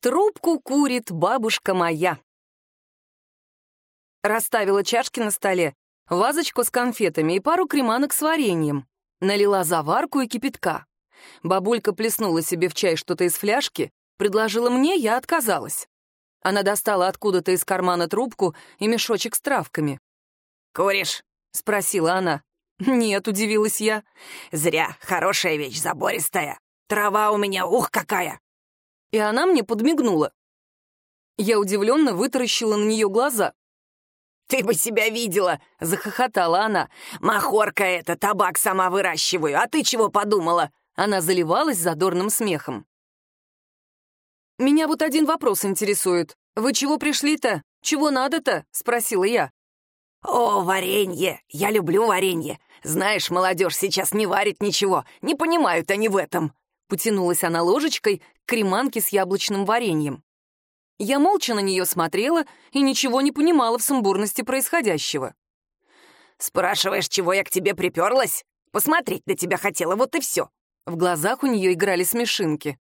Трубку курит бабушка моя. Расставила чашки на столе, вазочку с конфетами и пару креманок с вареньем. Налила заварку и кипятка. Бабулька плеснула себе в чай что-то из фляжки, предложила мне, я отказалась. Она достала откуда-то из кармана трубку и мешочек с травками. «Куришь?» — спросила она. «Нет», — удивилась я. «Зря. Хорошая вещь, забористая. Трава у меня, ух, какая!» И она мне подмигнула. Я удивленно вытаращила на нее глаза. «Ты бы себя видела!» — захохотала она. «Махорка это, табак сама выращиваю, а ты чего подумала?» Она заливалась задорным смехом. «Меня вот один вопрос интересует. Вы чего пришли-то? Чего надо-то?» — спросила я. «О, варенье! Я люблю варенье. Знаешь, молодежь сейчас не варит ничего, не понимают они в этом». Потянулась она ложечкой к креманке с яблочным вареньем. Я молча на нее смотрела и ничего не понимала в сумбурности происходящего. «Спрашиваешь, чего я к тебе приперлась? Посмотреть на тебя хотела, вот и все». В глазах у нее играли смешинки.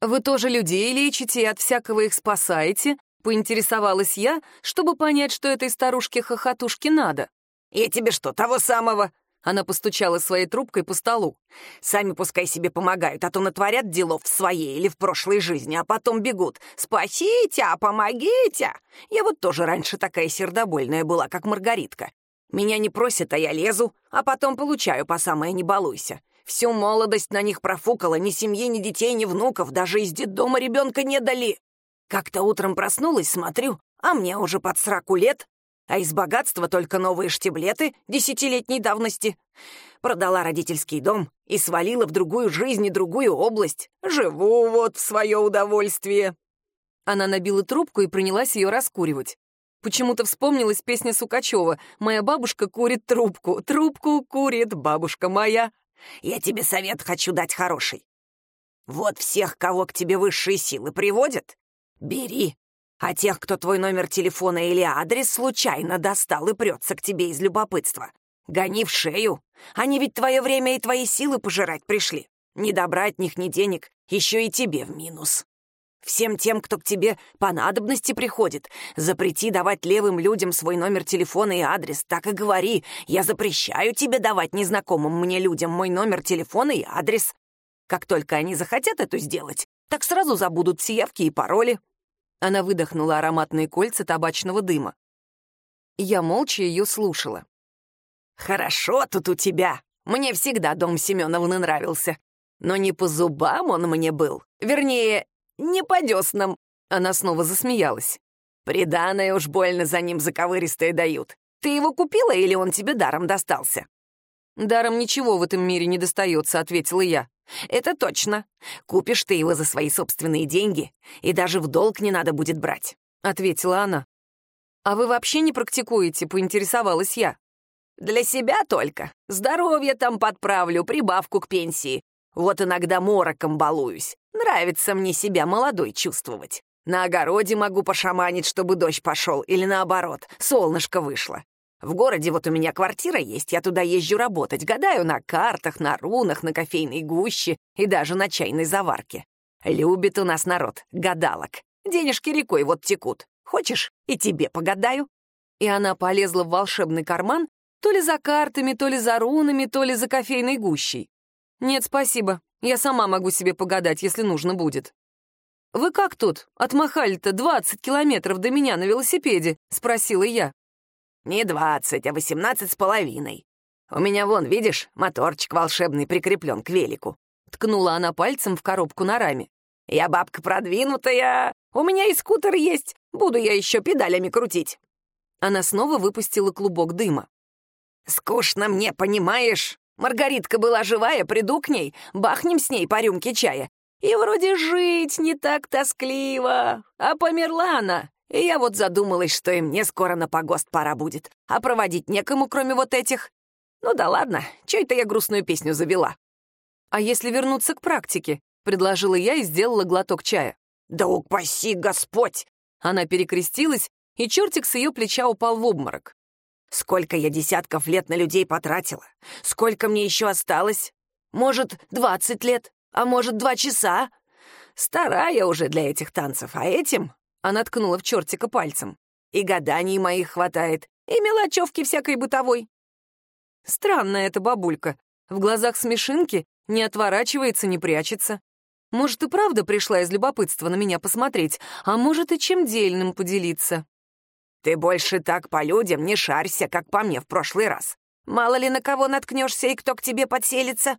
«Вы тоже людей лечите и от всякого их спасаете?» — поинтересовалась я, чтобы понять, что этой старушке-хохотушке надо. «Я тебе что, того самого?» Она постучала своей трубкой по столу. «Сами пускай себе помогают, а то натворят делов в своей или в прошлой жизни, а потом бегут. Спасите, а помогите!» Я вот тоже раньше такая сердобольная была, как Маргаритка. Меня не просят, а я лезу, а потом получаю по самое «не балуйся». Всю молодость на них профукала, ни семьи, ни детей, ни внуков, даже из детдома ребенка не дали. Как-то утром проснулась, смотрю, а мне уже под сраку лет, а из богатства только новые штиблеты десятилетней давности. Продала родительский дом и свалила в другую жизнь и другую область. Живу вот в свое удовольствие. Она набила трубку и принялась ее раскуривать. Почему-то вспомнилась песня Сукачева «Моя бабушка курит трубку, трубку курит бабушка моя». Я тебе совет хочу дать хороший. Вот всех, кого к тебе высшие силы приводят, бери а тех, кто твой номер телефона или адрес случайно достал и прется к тебе из любопытства, гони в шею. Они ведь твое время и твои силы пожирать пришли. Не добра от них ни денег, еще и тебе в минус. Всем тем, кто к тебе по надобности приходит, запрети давать левым людям свой номер телефона и адрес. Так и говори. Я запрещаю тебе давать незнакомым мне людям мой номер телефона и адрес. Как только они захотят это сделать, так сразу забудут все и пароли. Она выдохнула ароматные кольца табачного дыма. Я молча ее слушала. «Хорошо тут у тебя. Мне всегда дом Семеновны нравился. Но не по зубам он мне был. Вернее, не по деснам». Она снова засмеялась. «Приданное уж больно за ним заковыристое дают. Ты его купила или он тебе даром достался?» «Даром ничего в этом мире не достается», — ответила я. «Это точно. Купишь ты его за свои собственные деньги, и даже в долг не надо будет брать», — ответила она. «А вы вообще не практикуете?» — поинтересовалась я. «Для себя только. Здоровье там подправлю, прибавку к пенсии. Вот иногда мороком балуюсь. Нравится мне себя молодой чувствовать. На огороде могу пошаманить, чтобы дождь пошел, или наоборот, солнышко вышло. В городе вот у меня квартира есть, я туда езжу работать, гадаю на картах, на рунах, на кофейной гуще и даже на чайной заварке. Любит у нас народ гадалок. Денежки рекой вот текут. Хочешь, и тебе погадаю?» И она полезла в волшебный карман то ли за картами, то ли за рунами, то ли за кофейной гущей. «Нет, спасибо. Я сама могу себе погадать, если нужно будет». «Вы как тут? Отмахали-то 20 километров до меня на велосипеде?» — спросила я. Не двадцать, а восемнадцать с половиной. У меня вон, видишь, моторчик волшебный прикреплен к велику. Ткнула она пальцем в коробку на раме. Я бабка продвинутая. У меня и скутер есть. Буду я еще педалями крутить. Она снова выпустила клубок дыма. «Скучно мне, понимаешь? Маргаритка была живая, приду к ней, бахнем с ней по рюмке чая. И вроде жить не так тоскливо. А померла она, и я вот задумалась, что и мне скоро на погост пора будет, а проводить некому, кроме вот этих. Ну да ладно, чё это я грустную песню завела? А если вернуться к практике? Предложила я и сделала глоток чая. Да упаси Господь! Она перекрестилась, и чертик с ее плеча упал в обморок. Сколько я десятков лет на людей потратила? Сколько мне еще осталось? Может, двадцать лет? А может, два часа? Старая уже для этих танцев, а этим...» Она ткнула в чертика пальцем. «И гаданий моих хватает, и мелочевки всякой бытовой». Странная эта бабулька. В глазах смешинки не отворачивается, не прячется. Может, и правда пришла из любопытства на меня посмотреть, а может, и чем дельным поделиться. «Ты больше так по людям не шарься, как по мне в прошлый раз. Мало ли на кого наткнешься и кто к тебе подселится.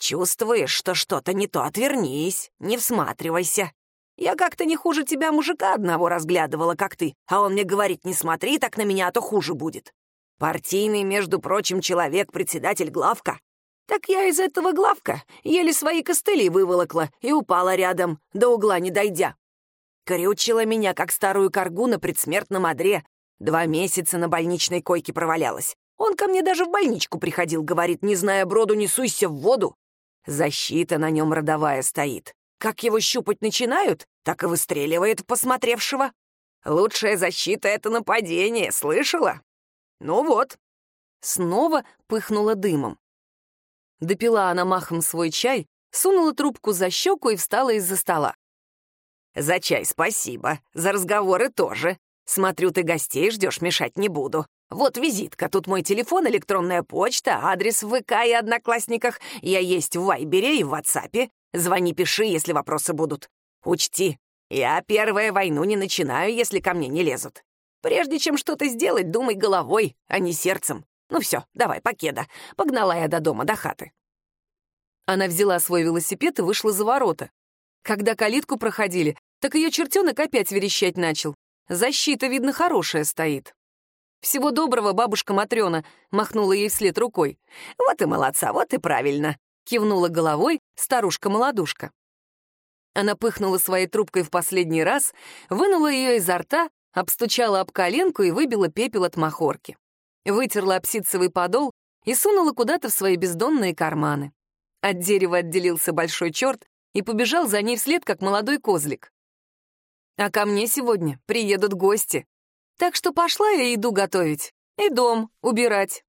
Чувствуешь, что что-то не то, отвернись, не всматривайся. Я как-то не хуже тебя мужика одного разглядывала, как ты, а он мне говорит, не смотри так на меня, а то хуже будет. Партийный, между прочим, человек, председатель главка. Так я из этого главка еле свои костыли выволокла и упала рядом, до угла не дойдя. Крючила меня, как старую коргу на предсмертном одре. Два месяца на больничной койке провалялась. Он ко мне даже в больничку приходил, говорит, не зная броду, не суйся в воду. Защита на нем родовая стоит. Как его щупать начинают, так и выстреливает посмотревшего. Лучшая защита — это нападение, слышала? Ну вот. Снова пыхнула дымом. Допила она махом свой чай, сунула трубку за щеку и встала из-за стола. «За чай спасибо, за разговоры тоже. Смотрю, ты гостей ждешь, мешать не буду. Вот визитка, тут мой телефон, электронная почта, адрес в ВК и Одноклассниках. Я есть в Вайбере и в Ватсапе. Звони, пиши, если вопросы будут. Учти, я первая войну не начинаю, если ко мне не лезут. Прежде чем что-то сделать, думай головой, а не сердцем. Ну все, давай, покеда. Погнала я до дома, до хаты. Она взяла свой велосипед и вышла за ворота. Когда калитку проходили, так ее чертенок опять верещать начал. Защита, видно, хорошая стоит. «Всего доброго, бабушка Матрёна», — махнула ей вслед рукой. «Вот и молодца, вот и правильно», — кивнула головой старушка-молодушка. Она пыхнула своей трубкой в последний раз, вынула ее изо рта, обстучала об коленку и выбила пепел от махорки. Вытерла обсидцевый подол и сунула куда-то в свои бездонные карманы. От дерева отделился большой черт и побежал за ней вслед, как молодой козлик. А ко мне сегодня приедут гости, так что пошла я еду готовить и дом убирать.